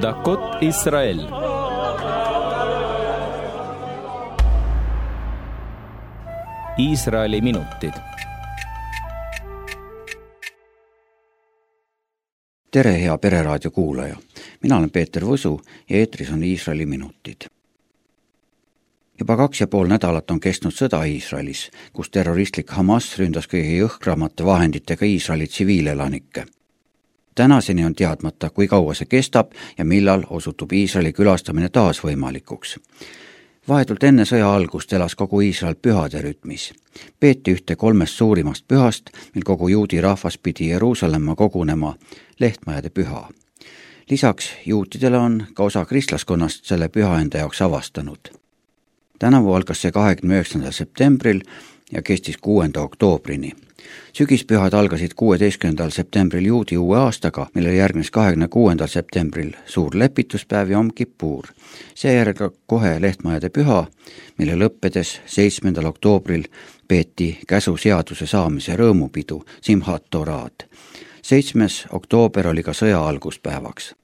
דקות ישראל Iisraeli minutid. tere, hea Pereraadio kuulaja, mina olen Peeter Võsu ja eetris on Iisraeli minutid. juba kaks ja pool nädalat on kestnud sõda Iisraelis, kus terroristlik Hamas ründas kõige jõhkramate vahenditega Iisraeli tsiviilelanikke tänaseni on teadmata, kui kaua see kestab ja millal osutub Iisraeli külastamine taas võimalikuks vahetult enne sõja algust elas kogu Iisrael pühade rütmis. peeti ühte kolmest suurimast pühast, mil kogu juudi rahvas pidi Jeruusalemma kogunema, lehtmajade püha. lisaks juutidele on ka osa kristlaskonnast selle püha enda jaoks avastanud. tänavu algas see kahekümne üheksandal septembril ja kestis kuuenda oktoobrini sügispühad algasid kuueteistkümnendal septembril juudi uue aastaga, millele järgnes kahekümne kuuendal septembril suur lepituspäev Yom Kippur. seejärel kohe lehtmajade püha, mille lõppedes seitsmendal oktoobril peeti käsuseaduse saamise rõõmupidu Simhat Torad. seitsmes oktoober oli ka sõja alguspäevaks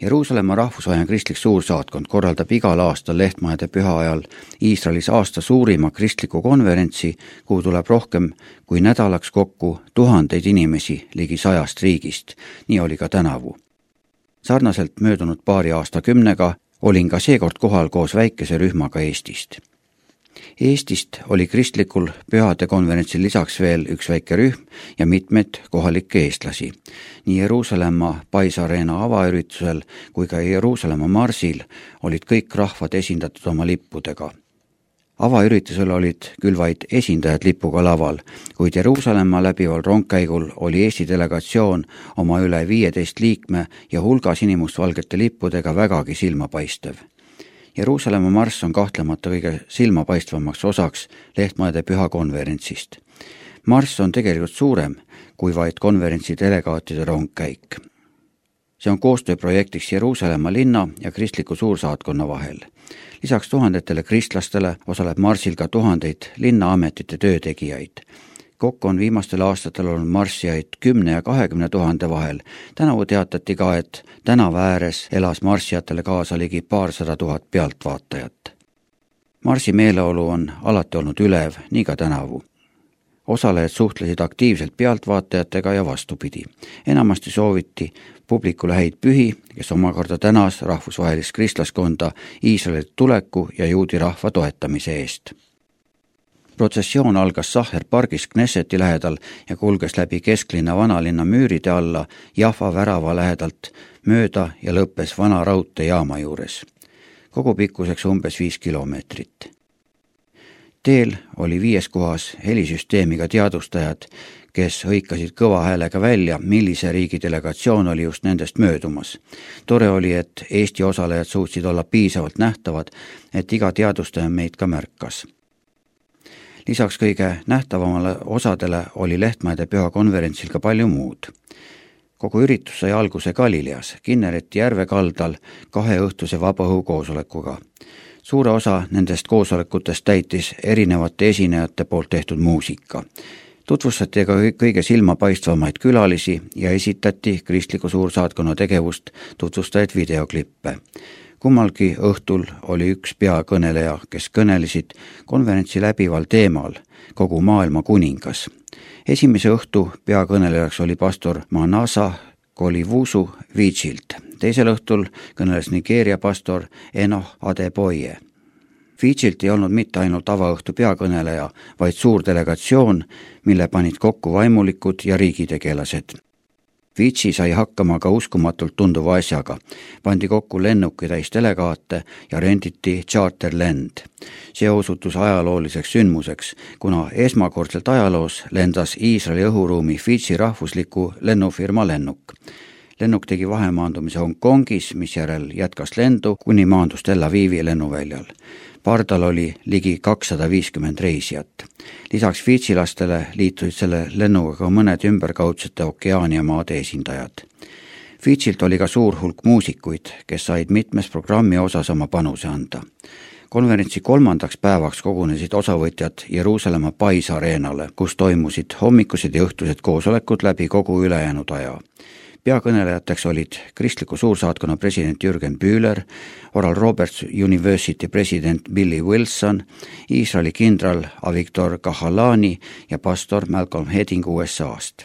Jeruusalemma rahvusvaheline kristlik suursaatkond korraldab igal aastal lehtmajade püha ajal Iisraelis aasta suurima kristliku konverentsi, kuhu tuleb rohkem kui nädalaks kokku tuhandeid inimesi ligi sajast riigist. nii oli ka tänavu. sarnaselt möödunud paari aastakümnega olin ka seekord kohal koos väikese rühmaga Eestist Eestist oli kristlikul pühade konverentsil lisaks veel üks väike rühm ja mitmeid kohalikke eestlasi. nii Jeruusalemma Pais Arena avaüritusel kui ka Jeruusalemma marsil olid kõik rahvad esindatud oma lippudega. avaüritusel olid küll vaid esindajad lipuga laval, kuid Jeruusalemma läbival rongkäigul oli Eesti delegatsioon oma üle viieteist liikme ja hulgas inimmustvalgete lippudega vägagi silmapaistev Jeruusalemma marss on kahtlemata kõige silmapaistvamaks osaks lehtmajade pühakonverentsist. marss on tegelikult suurem kui vaid konverentsi delegaatide rongkäik. see on koostööprojektiks Jeruusalemma linna ja kristliku suursaatkonna vahel. lisaks tuhandetele kristlastele osaleb marsil ka tuhandeid linnaametite töötegijaid kokku on viimastel aastatel olnud marssijaid kümne ja kahekümne tuhande vahel. tänavu teatati ka, et tänava ääres elas marssijatele kaasa ligi paarsada tuhat pealtvaatajat. marsi meeleolu on alati olnud ülev, nii ka tänavu osalejad suhtlesid aktiivselt pealtvaatajatega ja vastupidi. enamasti sooviti publikule häid pühi, kes omakorda tänas rahvusvahelist kristlaskonda Iisraeli tuleku ja juudi rahva toetamise eest protsessioon algas Sahher pargis Knesseti lähedal ja kulges läbi kesklinna vanalinna müüride alla Jahva värava lähedalt mööda ja lõppes vana raudteejaama juures. kogupikkuseks umbes viis kilomeetrit. teel oli viies kohas helisüsteemiga teadvustajad, kes hõikasid kõva häälega välja, millise riigi delegatsioon oli just nendest möödumas. tore oli, et Eesti osalejad suutsid olla piisavalt nähtavad, et iga teadvustaja meid ka märkas lisaks kõige nähtavamale osadele oli Lehtmäede pühakonverentsil ka palju muud. kogu üritus sai alguse Galileas, Kinnereti järve kaldal kaheõhtuse vabaõhukoosolekuga. suure osa nendest koosolekutest täitis erinevate esinejate poolt tehtud muusika tutvustati ka kõige silmapaistvamaid külalisi ja esitati kristliku suursaatkonna tegevust tutvustavaid videoklippe kummalgi õhtul oli üks peakõneleja, kes kõnelesid konverentsi läbival teemal Kogu maailma kuningas. esimese õhtu peakõnelejaks oli pastor Manasa Kolivusu Viitsilt, teisel õhtul kõneles Nigeeria pastor Enoh Adeboye. Viitsilt ei olnud mitte ainult avaõhtu peakõneleja, vaid suur delegatsioon, mille panid kokku vaimulikud ja riigitegelased Fidži sai hakkama ka uskumatult tunduva asjaga. pandi kokku lennukitäis delegaate ja renditi charterlend. see osutus ajalooliseks sündmuseks, kuna esmakordselt ajaloos lendas Iisraeli õhuruumi Fidži rahvusliku lennufirma lennuk lennuk tegi vahemaandumise Hongkongis, misjärel jätkas lendu, kuni maandus Tel Avivi lennuväljal pardal oli ligi kakssada viiskümmend reisijat. lisaks fidžilastele liitusid selle lennuga ka mõned ümberkaudsete ookeaaniamaade esindajad. Fidžilt oli ka suur hulk muusikuid, kes said mitmes programmi osas oma panuse anda. konverentsi kolmandaks päevaks kogunesid osavõtjad Jeruusalemma Pais areenale, kus toimusid hommikused ja õhtused koosolekud läbi kogu ülejäänud aja peakõnelejateks olid kristliku suursaatkonna president Jürgen Bühler, Oral Roberts University president Billy Wilson, Iisraeli kindral Avigdor Kahalani ja pastor Malcolm Hedding USA-st.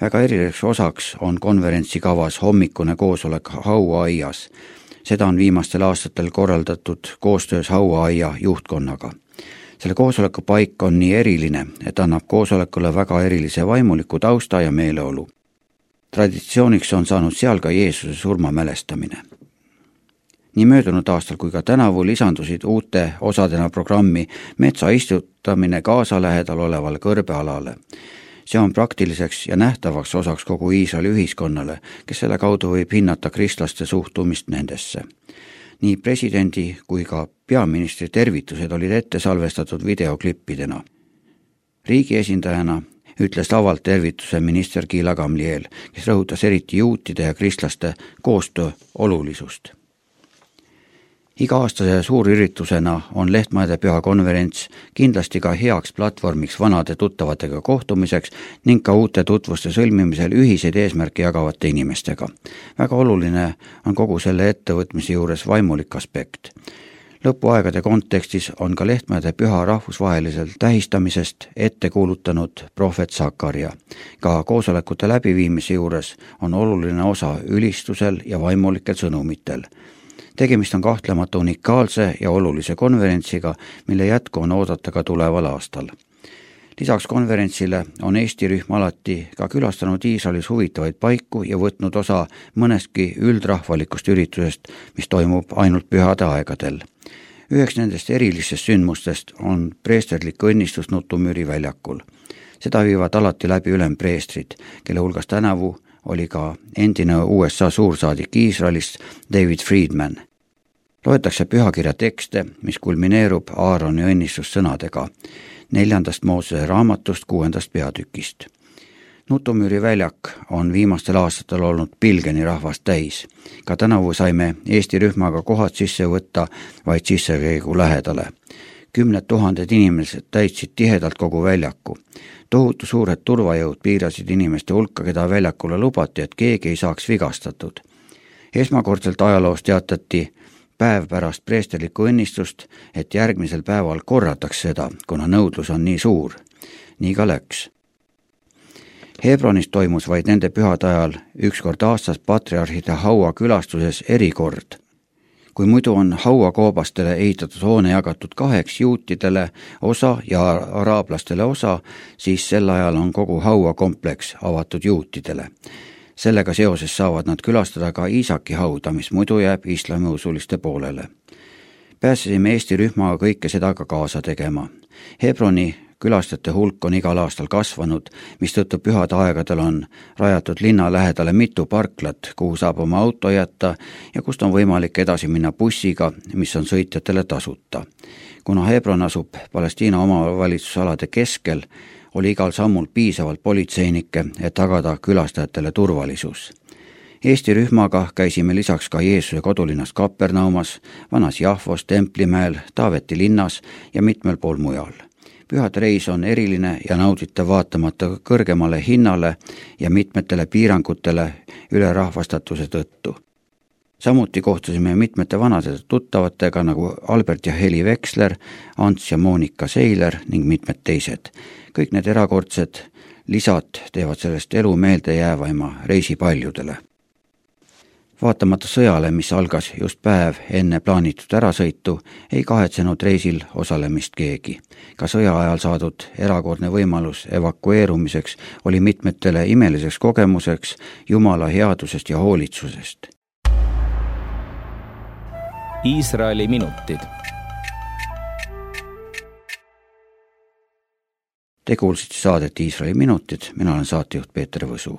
väga eriliseks osaks on konverentsi kavas hommikune koosolek hauaaias. seda on viimastel aastatel korraldatud koostöös hauaaia juhtkonnaga selle koosoleku paik on nii eriline, et annab koosolekule väga erilise vaimuliku tausta ja meeleolu traditsiooniks on saanud seal ka Jeesuse surma mälestamine. nii möödunud aastal kui ka tänavu lisandusid uute osadena programmi metsa istutamine Gaza lähedal olevale kõrbealale. see on praktiliseks ja nähtavaks osaks kogu Iisraeli ühiskonnale, kes selle kaudu võib hinnata kristlaste suhtumist nendesse nii presidendi kui ka peaministri tervitused olid ette salvestatud videoklippidena. riigi esindajana ütles lavalt tervituse minister Gila Gamliel, kes rõhutas eriti juutide ja kristlaste koostöö olulisust. iga-aastase suurüritusena on Lehtmaade püha konverents kindlasti ka heaks platvormiks vanade tuttavatega kohtumiseks ning ka uute tutvuste sõlmimisel ühiseid eesmärke jagavate inimestega. väga oluline on kogu selle ettevõtmise juures vaimulik aspekt lõpuaegade kontekstis on ka Lehtmede püha rahvusvaheliselt tähistamisest ette kuulutanud prohvet Sakarja. ka koosolekute läbiviimise juures on oluline osa ülistusel ja vaimulikel sõnumitel. tegemist on kahtlemata unikaalse ja olulise konverentsiga, mille jätku on oodata ka tuleval aastal lisaks konverentsile on Eesti rühm alati ka külastanud Iisraelis huvitavaid paiku ja võtnud osa mõnestki üldrahvalikust üritusest, mis toimub ainult pühade aegadel üheks nendest erilistest sündmustest on preesterlik õnnistus Nutumüüri väljakul. seda viivad alati läbi ülempreestrid, kelle hulgas tänavu oli ka endine USA suursaadik Iisraelist David Friedman. loetakse pühakirja tekste, mis kulmineerub Aaroni õnnistussõnadega neljandast Moosese raamatust kuuendast peatükist Nutumüüri väljak on viimastel aastatel olnud pilgeni rahvast täis. ka tänavu saime Eesti rühmaga kohad sisse võtta vaid sissekäigu lähedale. kümned tuhanded inimesed täitsid tihedalt kogu väljaku. tohutu suured turvajõud piirasid inimeste hulka, keda väljakule lubati, et keegi ei saaks vigastatud. esmakordselt ajaloos teatati päev pärast preesterlikku õnnistust, et järgmisel päeval korratakse seda, kuna nõudlus on nii suur. nii ka läks Hebronis toimus vaid nende pühade ajal üks kord aastas patriarhide hauakülastuses erikord. kui muidu on hauakoobastele ehitatud hoone jagatud kaheks, juutidele osa ja araablastele osa, siis sel ajal on kogu hauakompleks avatud juutidele. Sellega seoses saavad nad külastada ka Iisaki hauda, mis muidu jääb islamiusuliste poolele pääsesime Eesti rühmaga kõike seda ka kaasa tegema. Hebroni külastajate hulk on igal aastal kasvanud, mistõttu pühade aegadel on rajatud linna lähedale mitu parklat, kuhu saab oma auto jätta ja kust on võimalik edasi minna bussiga, mis on sõitjatele tasuta. kuna Hebron asub Palestiina omavalitsusalade keskel, oli igal sammul piisavalt politseinikke, et tagada külastajatele turvalisus Eesti rühmaga käisime lisaks ka Jeesuse kodulinnas Kapernaumas, Vanas Jahvos, Templimäel, Taaveti linnas ja mitmel pool mujal pühade reis on eriline ja nauditav vaatamata kõrgemale hinnale ja mitmetele piirangutele ülerahvastatuse tõttu. Samuti kohtusime mitmete vanade tuttavatega nagu Albert ja Heli Veksler, Ants ja Monika Seiler ning mitmed teised. kõik need erakordsed lisad teevad sellest elu meeldejäävaima reisi paljudele vaatamata sõjale, mis algas just päev enne plaanitud ärasõitu, ei kahetsenud reisil osalemist keegi. ka sõja ajal saadud erakordne võimalus evakueerumiseks oli mitmetele imeliseks kogemuseks Jumala headusest ja hoolitsusest. Iisraeli minutid. Te kuulsite saadet Iisraeli minutid, mina olen saatejuht Peeter Võsu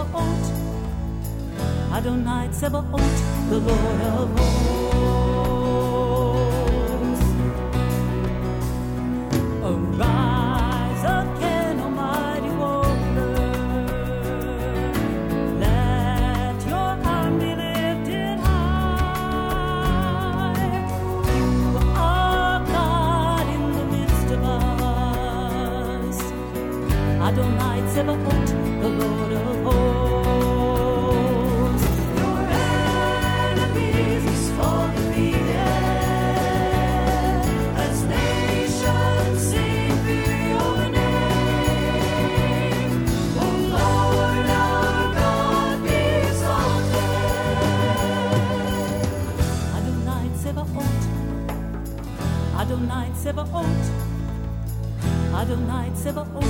Tzebaot, Adonai Tzebaot, the Lord of all. civil